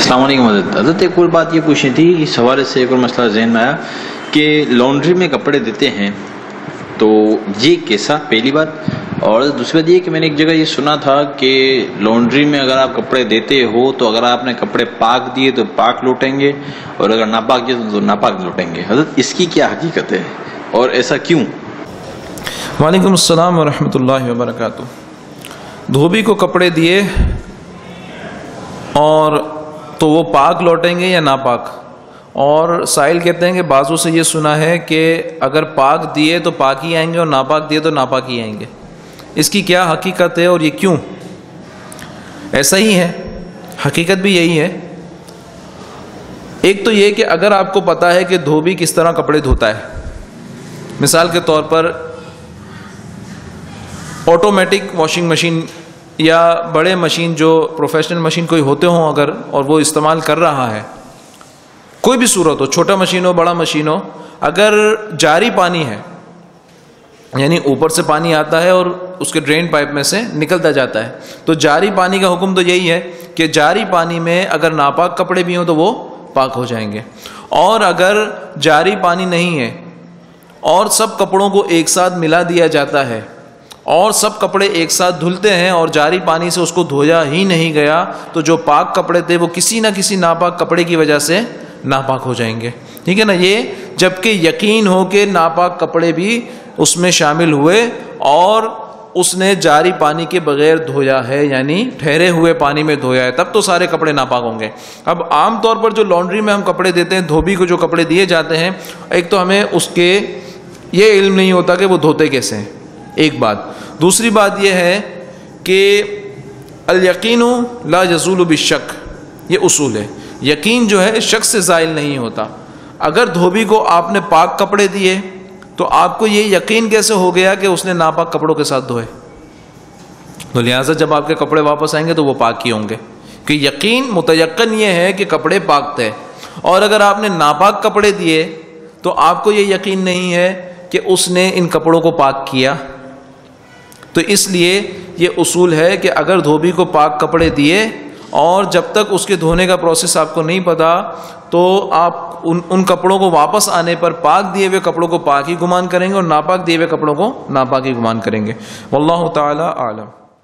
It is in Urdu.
السلام علیکم حضرت۔ حضرت، ایک اور بات یہ پوچھنی تھی اس حوالے سے ایک اور مسئلہ ذہن میں آیا کہ لانڈری میں کپڑے دیتے ہیں تو یہ کیسا؟ پہلی بات۔ اور دوسری بات یہ کہ میں نے ایک جگہ یہ سنا تھا کہ لانڈری میں اگر آپ کپڑے دیتے ہو تو اگر آپ نے کپڑے پاک دیے تو پاک لوٹیں گے، اور اگر ناپاک دیے تو ناپاک لوٹیں گے۔ حضرت، اس کی کیا حقیقت ہے؟ اور ایسا کیوں؟ وعلیکم السلام ورحمۃ اللہ وبرکاتہ۔ دھوبی کو کپڑے دیے اور تو وہ پاک لوٹیں گے یا ناپاک؟ اور سائل کہتے ہیں کہ بعضوں سے یہ سنا ہے کہ اگر پاک دیے تو پاک ہی آئیں گے اور ناپاک دیے تو ناپاک ہی آئیں گے۔ اس کی کیا حقیقت ہے اور یہ کیوں؟ ایسا ہی ہے۔ حقیقت بھی یہی ہے۔ ایک تو یہ کہ اگر آپ کو پتا ہے کہ دھوبی کس طرح کپڑے دھوتا ہے۔ مثال کے طور پر آٹومیٹک واشنگ مشین یا بڑے مشین جو پروفیشنل مشین کوئی ہوتے ہوں اگر اور وہ استعمال کر رہا ہے، کوئی بھی صورت ہو، چھوٹا مشین ہو، بڑا مشین ہو، اگر جاری پانی ہے یعنی اوپر سے پانی آتا ہے اور اس کے ڈرین پائپ میں سے نکلتا جاتا ہے، تو جاری پانی کا حکم تو یہی ہے کہ جاری پانی میں اگر ناپاک کپڑے بھی ہوں تو وہ پاک ہو جائیں گے۔ اور اگر جاری پانی نہیں ہے اور سب کپڑوں کو ایک ساتھ ملا دیا جاتا ہے اور سب کپڑے ایک ساتھ دھلتے ہیں اور جاری پانی سے اس کو دھویا ہی نہیں گیا، تو جو پاک کپڑے تھے وہ کسی نہ کسی ناپاک کپڑے کی وجہ سے ناپاک ہو جائیں گے۔ ٹھیک ہے نا؟ یہ جبکہ یقین ہو کہ ناپاک کپڑے بھی اس میں شامل ہوئے اور اس نے جاری پانی کے بغیر دھویا ہے یعنی ٹھہرے ہوئے پانی میں دھویا ہے، تب تو سارے کپڑے ناپاک ہوں گے۔ اب عام طور پر جو لانڈری میں ہم کپڑے دیتے ہیں، دھوبی کو جو کپڑے دیے جاتے ہیں، ایک تو ہمیں اس کے یہ علم نہیں ہوتا کہ وہ دھوتے کیسے ہیں۔ ایک بات دوسری بات یہ ہے کہ الیقین لا یزول بشک یہ اصول ہے۔ یقین جو ہے شک سے زائل نہیں ہوتا۔ اگر دھوبی کو آپ نے پاک کپڑے دیے، تو آپ کو یہ یقین کیسے ہو گیا کہ اس نے ناپاک کپڑوں کے ساتھ دھوئے؟ تو لہٰذا جب آپ کے کپڑے واپس آئیں گے تو وہ پاک ہی ہوں گے۔ کہ یقین متیقن یہ ہے کہ کپڑے پاک تھے۔ اور اگر آپ نے ناپاک کپڑے دیے، تو آپ کو یہ یقین نہیں ہے کہ اس نے ان کپڑوں کو پاک کیا۔ تو اس لیے یہ اصول ہے کہ اگر دھوبی کو پاک کپڑے دیے اور جب تک اس کے دھونے کا پروسیس آپ کو نہیں پتا، تو آپ ان ان کپڑوں کو واپس آنے پر پاک دیے ہوئے کپڑوں کو پاک ہی گمان کریں گے اور ناپاک دیے ہوئے کپڑوں کو ناپاک ہی گمان کریں گے۔ واللہ تعالی عالم